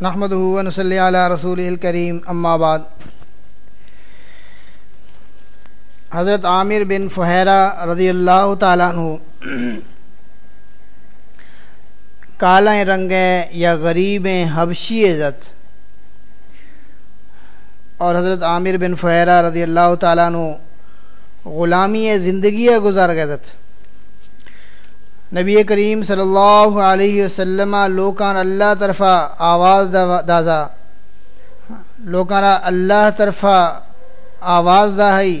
نحمد ہُون صلی علیہ رسول الکریم اما بعد. حضرت عامر بن فہیرہ رضی اللہ تعالیٰ عنہ کالیں رنگیں یا غریبیں حبشی عزت اور حضرت عامر بن فہیرہ رضی اللہ تعالیٰ عنہ غلامی زندگی گزار گزت نبی کریم صلی اللہ علیہ وسلم لوکان اللہ طرفہ آواز دازا۔ لوکان اللہ طرفہ آواز داہی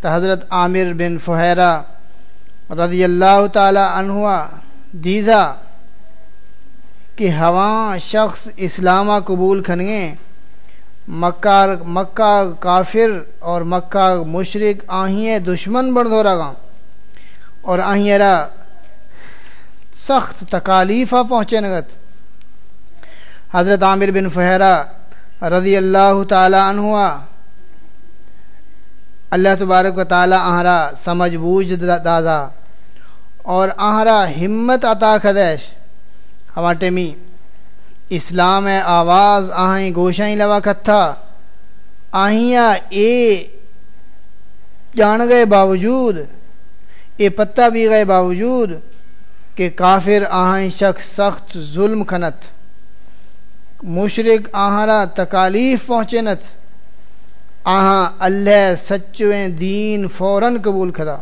تو حضرت عامر بن فہیرہ رضی اللہ تعالی عنہ دیزا کہ ہواں شخص اسلامہ قبول کھنگیں مکہ مکہ کافر اور مکہ مشرق آہیں دشمن بڑھ دو رہا اور آہیرا سخت تکالیفہ پہنچے نگت۔ حضرت عامر بن فہرہ رضی اللہ تعالی عنہ اللہ تبارک و تعالی آہرا سمجھ بوجھ دازا۔ اور آہرا ہمت عطا خدیش ہوا ٹیمی، اسلام آواز، آہیں گوشائیں لوا کتھا۔ آہیاں، اے، جان گئے باوجود اے پتہ بھی گئے باوجود کہ کافر آہیں شخص سخت ظلم کھنت مشرق آہرا تکالیف پہنچنت، آہاں اللہ سچویں دین فوراً قبول کھدا۔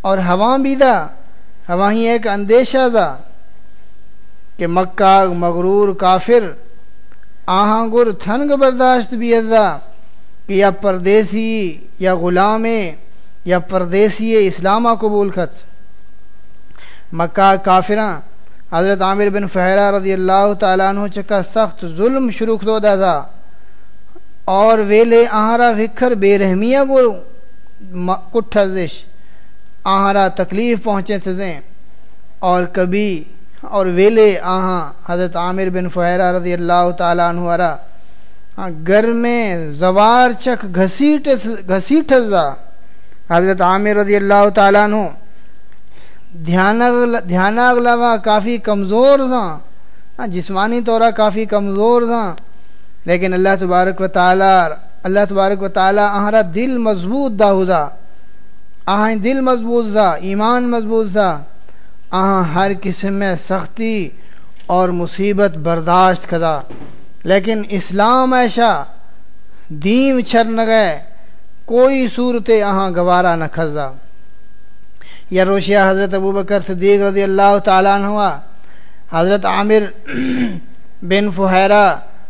اور ہواں بھی دا، ہواں ہی ایک اندیشہ دا کہ مکہ، مغرور کافر آہاں گر تھنگ برداشت بھی ادا کہ یا پردیسی یا غلامیں یا پردیسی اسلامہ قبول کھت مکہ کافراں، حضرت عامر بن فہرہ رضی اللہ تعالیٰ عنہ چکا سخت ظلم شروع دو دا اور ویلے آہرا وکھر بے رحمیہ گو کٹھزش آہرا تکلیف پہنچے تھزیں اور کبھی، اور ویلے آہاں، حضرت عامر بن فہرہ رضی اللہ تعالیٰ عنہ ارا ہاں، گھر میں زوار چک گھسیٹ گھسیٹزا حضرت عامر رضی اللہ تعالیٰ عنہ دھیان اگلا کافی کمزور تھا۔ ہاں، جسمانی طورہ کافی کمزور تھا۔ لیکن اللہ تبارک و تعالیٰ، اللہ تبارک و تعالیٰ آہرا دل مضبوط دا ہوزا۔ آہیں دل مضبوط تھا، ایمان مضبوط تھا۔ آہاں ہر قسم میں سختی اور مصیبت برداشت کدا لیکن اسلام ایشا دیم چھر نگے کوئی صورت آہاں گوارا نہ کھزا۔ یا روشیہ حضرت ابو بکر صدیق رضی اللہ تعالیٰ عنہ حضرت عامر بن فہیرہ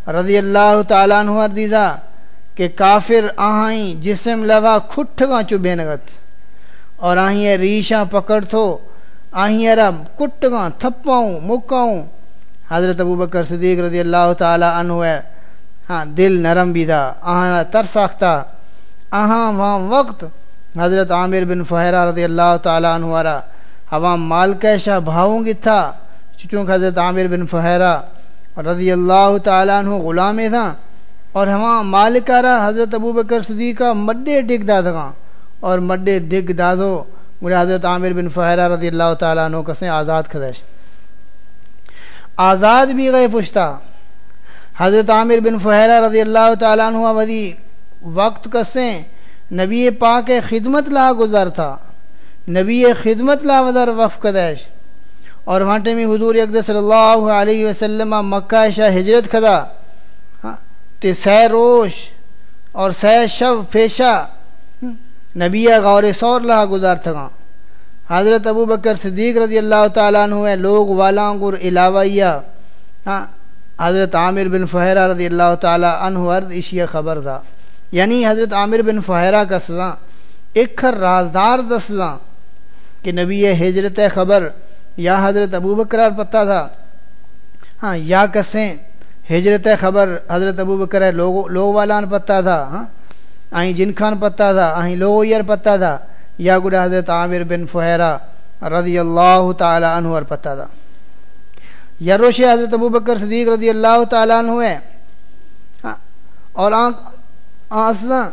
رضی اللہ تعالیٰ عنہ دیزا کہ کافر آہیں جسم لوا کھٹ گا اور آہیں ریشاں پکڑ تھو آہیں ارم کٹ تھپاؤں، مکاؤں۔ حضرت ابو بکر صدیق رضی اللہ تعالیٰ عنہ ہاں دل نرم بھی تھا، آہاں ترساختہ۔ آہاں وہاں وقت حضرت عامر بن فہرہ رضی اللہ تعالیٰ عنہ ارا ہوا مال بھاؤں گی تھا، چونکہ حضرت عامر بن فہرہ رضی اللہ تعالیٰ عنہ غلام تھا۔ اور ہوا مالکارا حضرت ابو بکر صدیقہ مڈے ڈگ دادا ہاں۔ اور مڈے دگ دادو مجھے حضرت عامر بن فہرہ رضی اللہ تعالیٰ عنہ کسیں آزاد خدش آزاد بھی گئے پوچھتا حضرت عامر بن فہرہ رضی اللہ تعالیٰ عنہ ودی وقت کسیں نبی پاک خدمت لا گزر تھا۔ نبی خدمت لا وزر وف قدیش اور وانٹے میں حضور اقدر صلی اللہ علیہ وسلم مکہ شاہ ہجرت کھدا ہاں، تے سہ روش اور سہ شو پیشہ۔ نبی غور سور لا گزار تھا۔ حضرت ابو بکر صدیق رضی اللہ تعالیٰ عنہ ہے، لوگ والاں گر علاوہ ہاں، حضرت عامر بن فہرہ رضی اللہ تعالیٰ عنہ ارد اشیاء خبر تھا۔ یعنی حضرت عامر بن فہرہ کا سزا، ایک رازدار دا سزا کہ نبی ہجرت خبر یا حضرت ابو بکرار پتہ تھا۔ ہاں یا کسیں ہجرت خبر حضرت ابو بکر لوگ لوگ والان پتہ تھا۔ ہاں آئیں جن خان پتہ تھا، آئیں لوگ یر پتہ تھا۔ یا گڑا حضرت عامر بن فہرہ رضی اللہ تعالی عنہ اور پتہ تھا۔ یا روش حضرت ابو بکر صدیق رضی اللہ تعالیٰ عنہ ہے۔ ہاں، اور آنکھ آساں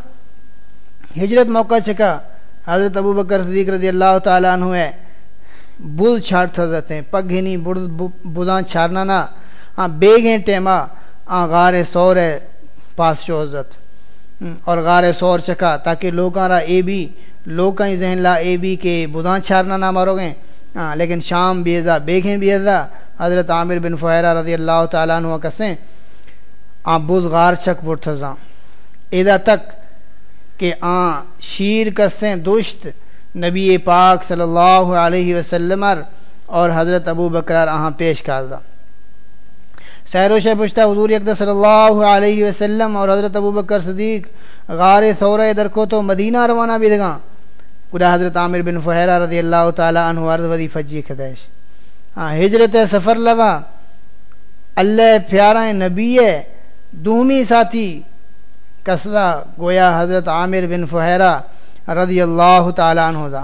ہجرت موقع چکا۔ حضرت ابو بکر صدیق رضی اللہ تعالیٰ عنہ ہے۔ بل چھاڑ تھا جاتے ہیں۔ پگ ہی نہیں چھاڑنا نا۔ ہاں بے گئے ٹیما آ، غار سور ہے۔ پاس شو عزت اور غار سور چکا۔ تاکہ لوگاں را اے بھی لوگاں ہی ذہن لا اے بھی کہ بدان چھارنا نہ مارو گئے۔ ہاں لیکن شام بھی ازا بے بھی ازا حضرت عامر بن فہرہ رضی اللہ تعالیٰ عنہ کسیں آ، بز غار چک پور تھزاں ایدہ تک کہ آ شیر کسیں دوشت نبی پاک صلی اللہ علیہ وسلم اور حضرت ابو بکرار آہاں پیش کردہ۔ سیر و شہ پشتہ حضور اقدر صلی اللہ علیہ وسلم اور حضرت ابو بکر صدیق غار ثورہ در کو تو مدینہ روانہ بھی دگاں۔ خدا حضرت عامر بن فہرہ رضی اللہ تعالیٰ عنہ عرض ودی فجی خدیش ہاں ہجرت سفر لوا، اللہ پیارا نبی دومی ساتھی کسلا گویا حضرت عامر بن فہرہ رضی اللہ تعالیٰ عنہ دا۔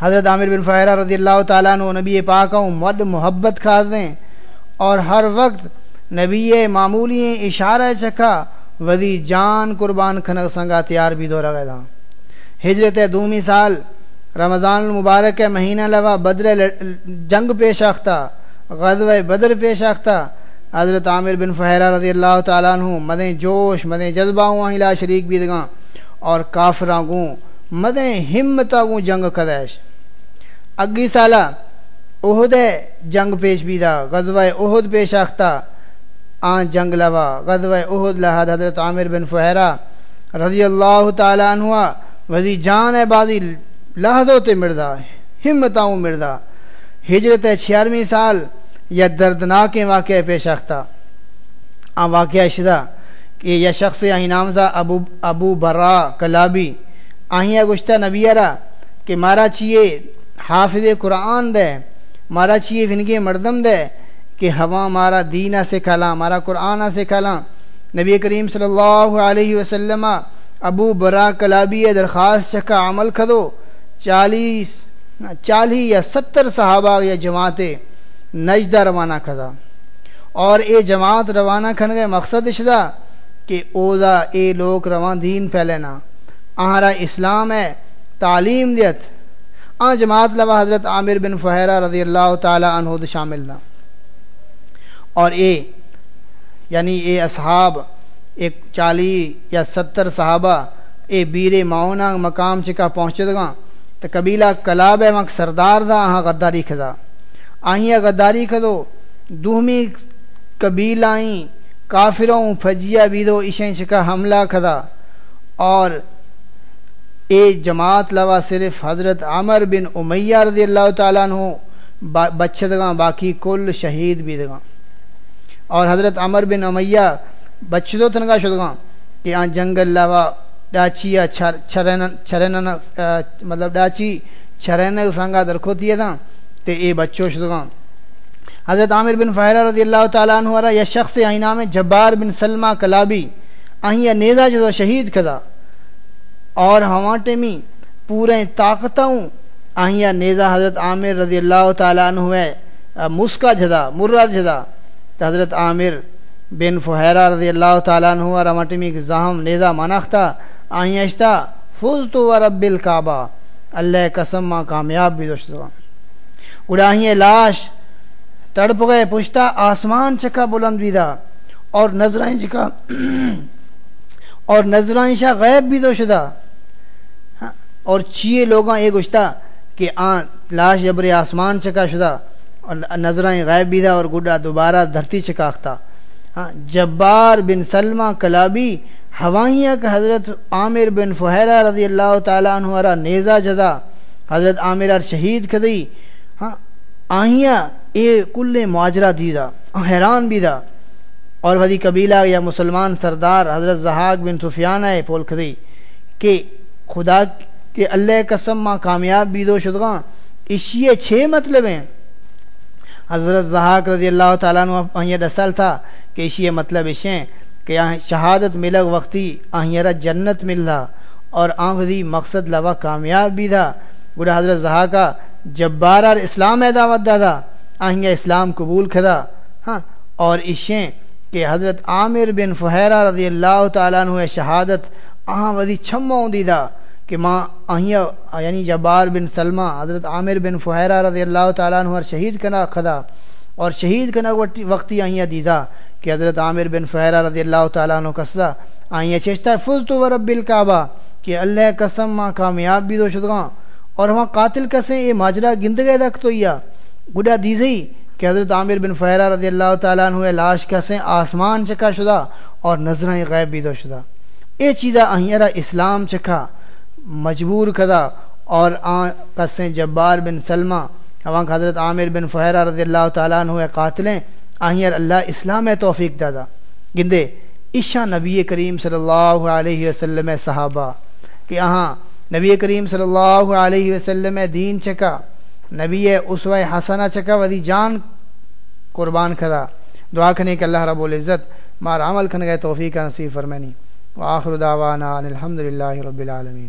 حضرت عامر بن فہرہ رضی اللہ تعالیٰ عنہ نبی پاکوں مد محبت کھاز دیں۔ اور ہر وقت نبی معمولی اشارہ چکا ودی جان قربان کھنگ سنگا تیار بھی دو رگے دا۔ ہجرت دومی سال رمضان المبارک مہینہ لوا بدر جنگ پیش آختہ غزوہ بدر پیش آختہ حضرت عامر بن فہرہ رضی اللہ تعالیٰ عنہ، مدیں جوش، مدیں جذبہ ہوں ہلا شریک بھی دگاں، اور کافراں گوں، مدیں ہمتا گوں جنگ کدیش اگی سالہ احد جنگ پیش بھی دا غزوہ احد پیش آختہ۔ آن جنگ لوا، غزوہ احد لہد حضرت عامر بن فہرہ رضی اللہ تعالیٰ عنہ۔ وزی جان ہے بازی لہدوں تے مردہ ہمتاؤں مردہ ہجرت ہے چھیارویں سال یا دردناک واقعہ پیش آختہ آن واقعہ شدہ کہ یہ شخص آہی نامزہ ابو ابو برا کلابی آہی گشتہ نبیرہ کہ مارا چیئے حافظ قرآن دے، مارا چیئے فنگے مردم دے کہ ہوا مارا دینہ سے کھلا مارا قرآن سے کھلا نبی کریم صلی اللہ علیہ وسلم ابو برا کلابی درخواست چکا عمل کھدو۔ چالیس چالی یا ستر صحابہ یا جماعتیں نجدہ روانہ کھدا۔ اور اے جماعت روانہ کھن گئے مقصد شدہ کہ اوزا اے لوگ روان دین پھیلینا آہرا اسلام ہے، تعلیم دیت۔ آ جماعت لبا حضرت عامر بن فہرہ رضی اللہ تعالی عنہ شامل نہ اور اے یعنی اے اصحاب، ایک چالی یا ستر صحابہ، اے بیر معاونہ مقام چکا پہنچے گا تو قبیلہ کلاب مک سردار دا، آہاں غداری کھدا۔ آہیاں غداری کھدو دوہمی قبیلائیں کافروں، فجیہ بیدو عشیں چکا حملہ کھدا اور اے جماعت لوا، صرف حضرت عمر بن امیہ رضی اللہ تعالیٰ عنہ بچدگاں باقی کل شہید بھی دگاں۔ اور حضرت عمر بن امیہ بچدو تنگا شدگاں کہ آن جنگل لوا، ڈاچی یا چھرین مطلب ڈاچی چھرین سنگا درکھوتی ہے تے اے بچو شدگاں حضرت عامر بن فہرہ رضی اللہ تعالیٰ عنہ ورہ یا شخص آئی نام جبار بن سلمہ کلابی آہیا نیزہ جو شہید کھدا۔ اور ہواں ٹیمی پورے طاقتوں آہیا نیزہ حضرت عامر رضی اللہ تعالیٰ عنہ ہے مسکا جھدا مرر جھدا۔ تو حضرت عامر بن فہرہ رضی اللہ تعالیٰ عنہ اور ہواں ٹیمی زہم نیزہ مناختہ آہیا اشتا فض تو رب الکعبہ۔ اللہ قسم، ماں کامیاب بھی دوشتوا اڑاہیے لاش تڑپ گئے پوچھتا آسمان چکا بلند بھی دا اور نظرائیں چکا اور نظرائیں شاہ غیب بھی دو شدہ۔ ہاں، اور چیئے لوگاں ایک گشتا کہ آن لاش جبر آسمان چکا شدہ؟ اور نظرائیں غیب بھی دا اور گڈا دوبارہ دھرتی چکاختا ہاں جبار بن سلمہ کلابی ہوائیاں کہ حضرت عامر بن فہرہ رضی اللہ تعالیٰ عنہ نیزہ جزا حضرت عامر شہید کدی ہاں آہیاں اے کل معاجرہ دی دا حیران بھی دا۔ اور ودی قبیلہ یا مسلمان سردار حضرت زہاق بن سفیان ہے پول کہ خدا کے اللہ قسم ماں کامیاب بھی دو شدگاں۔ اشیے چھ مطلب ہیں۔ حضرت زہاق رضی اللہ تعالیٰ عنہ دسل تھا کہ اشیے مطلب اشیں کہ شہادت ملگ وقتی آہیرہ جنت مل رہا اور آنکھ مقصد لوا کامیاب بھی تھا گڑا حضرت زہاقہ جبار اور اسلام ہے دعوت دادا آہنگا اسلام قبول کھدا۔ ہاں اور عشیں کہ حضرت عامر بن فہرہ رضی اللہ تعالیٰ عنہ شہادت آہاں وزی چھموں دیدا کہ ماں آہیا یعنی جبار بن سلمہ، حضرت عامر بن فہرہ رضی اللہ تعالیٰ عنہ شہید کنا کھدا۔ اور شہید کنا وقتی آئیاں دیزا کہ حضرت عامر بن فہرہ رضی اللہ تعالیٰ عنہ قصہ آئیاں چیشتا ہے فض تو ورب الکعبہ کہ اللہ قسم ماں کامیاب بھی دو شدگاں۔ اور وہاں قاتل کسیں یہ ماجرہ گندگے دکھ تو یا گڈا دیزی کہ حضرت عامر بن فہرہ رضی اللہ تعالیٰ عنہ لاش کسیں آسمان چکا شدہ اور نظریں غیب بھی دو شدہ۔ اے چیزہ آئیرہ اسلام چکا مجبور کدا اور آن کسیں جبار بن سلمہ، وہاں حضرت عامر بن فہرہ رضی اللہ تعالیٰ عنہ قاتلیں آہیر اللہ اسلام توفیق دادا گندے عشا نبی کریم صلی اللہ علیہ وسلم صحابہ، کہ آہاں نبی کریم صلی اللہ علیہ وسلم دین چکا، نبی اسوہ حسنہ چکا، ودی جان قربان کھدا۔ دعا کھنے کہ اللہ رب العزت مار عمل کھن گئے توفیق نصیب فرمینی وآخر دعوانا الحمد للہ رب العالمین۔